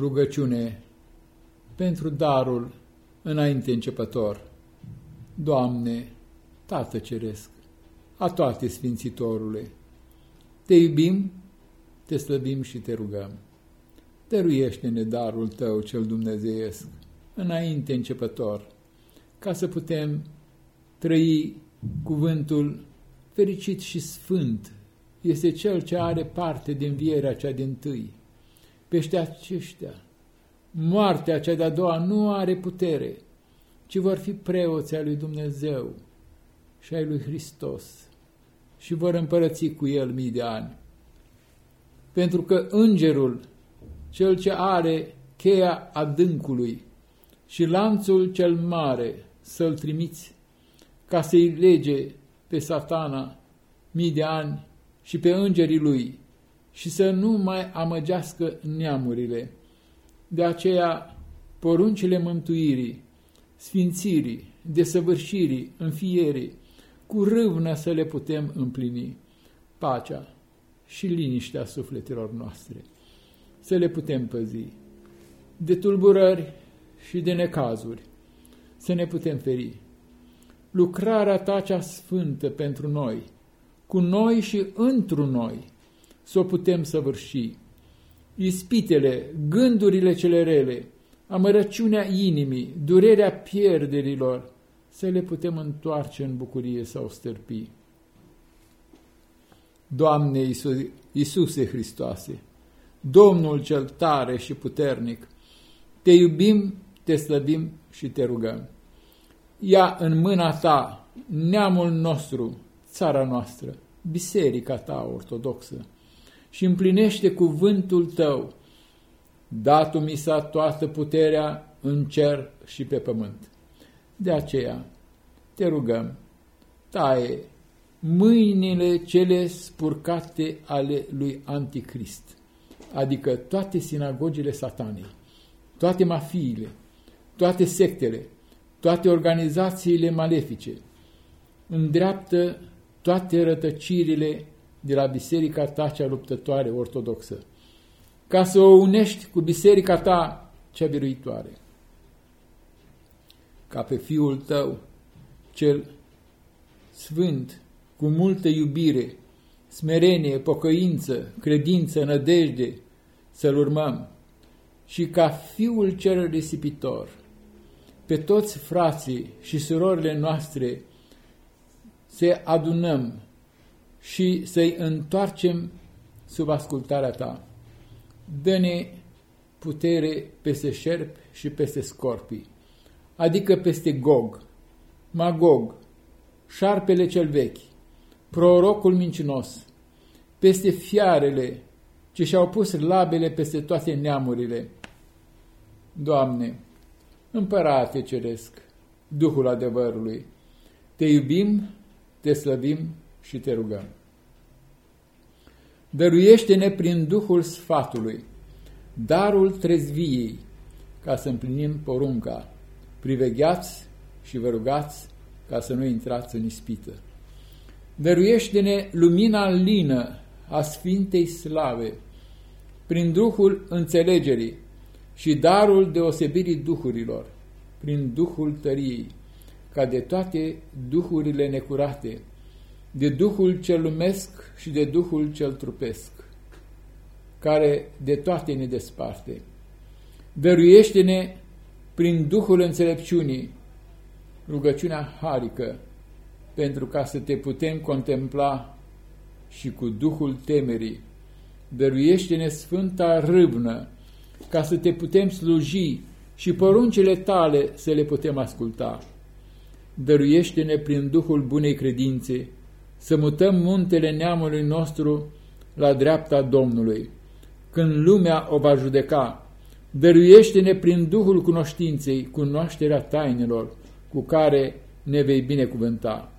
Rugăciune pentru darul înainte începător. Doamne, Tată Ceresc, a toate Sfințitorule, Te iubim, Te slăbim și Te rugăm. Dăruiește-ne darul Tău cel dumnezeiesc, înainte începător, ca să putem trăi cuvântul fericit și sfânt este cel ce are parte din vierea cea din tâi. Pește aceștia, moartea cea de-a doua nu are putere, ci vor fi preoți ai lui Dumnezeu și ai lui Hristos și vor împărăți cu el mii de ani. Pentru că îngerul, cel ce are cheia adâncului și lanțul cel mare să-l trimiți ca să-i lege pe satana mii de ani și pe îngerii lui și să nu mai amăgească neamurile. De aceea, poruncile mântuirii, sfințirii, desăvârșirii, înfierii, cu râvnă să le putem împlini, pacea și liniștea sufletelor noastre, să le putem păzi, de tulburări și de necazuri, să ne putem feri. Lucrarea ta cea sfântă pentru noi, cu noi și întru noi, să o putem săvârși. Ispitele, gândurile cele rele, amărăciunea inimii, durerea pierderilor, să le putem întoarce în bucurie sau stârpi. Doamne Iisuse Hristoase, Domnul cel tare și puternic, te iubim, te slăbim și te rugăm. Ia în mâna ta neamul nostru, țara noastră, biserica ta ortodoxă și împlinește cuvântul tău. Datu mi s-a toată puterea în cer și pe pământ. De aceea te rugăm, taie mâinile cele spurcate ale lui Anticrist, adică toate sinagogile satanei, toate mafiile, toate sectele, toate organizațiile malefice, îndreaptă toate rătăcirile de la biserica ta cea luptătoare ortodoxă, ca să o unești cu biserica ta cea biruitoare. Ca pe fiul tău, cel sfânt, cu multă iubire, smerenie, pocăință, credință, nădejde, să-l urmăm, și ca fiul cel risipitor, pe toți frații și surorile noastre să adunăm și să-i întoarcem sub ascultarea ta. Dă-ne putere peste șerpi și peste scorpii, adică peste Gog, Magog, șarpele cel vechi, prorocul mincinos, peste fiarele ce și-au pus labele peste toate neamurile. Doamne, Împărate Ceresc, Duhul adevărului, te iubim, te slăvim și te rugăm. Dăruiește-ne prin Duhul sfatului, darul trezviei, ca să împlinim porunca. Privegheați și vă rugați ca să nu intrați în ispită. Dăruiește-ne lumina lină a Sfintei Slave, prin Duhul înțelegerii și darul deosebirii duhurilor, prin Duhul tăriei, ca de toate duhurile necurate, de Duhul cel lumesc și de Duhul cel trupesc, care de toate ne desparte. Dăruiește-ne prin Duhul înțelepciunii, rugăciunea harică, pentru ca să te putem contempla și cu Duhul temerii. Dăruiește-ne sfânta râvnă, ca să te putem sluji și poruncile tale să le putem asculta. Dăruiește-ne prin Duhul bunei credințe să mutăm muntele neamului nostru la dreapta Domnului. Când lumea o va judeca, dăruiește-ne prin Duhul cunoștinței cunoașterea tainelor cu care ne vei binecuvânta.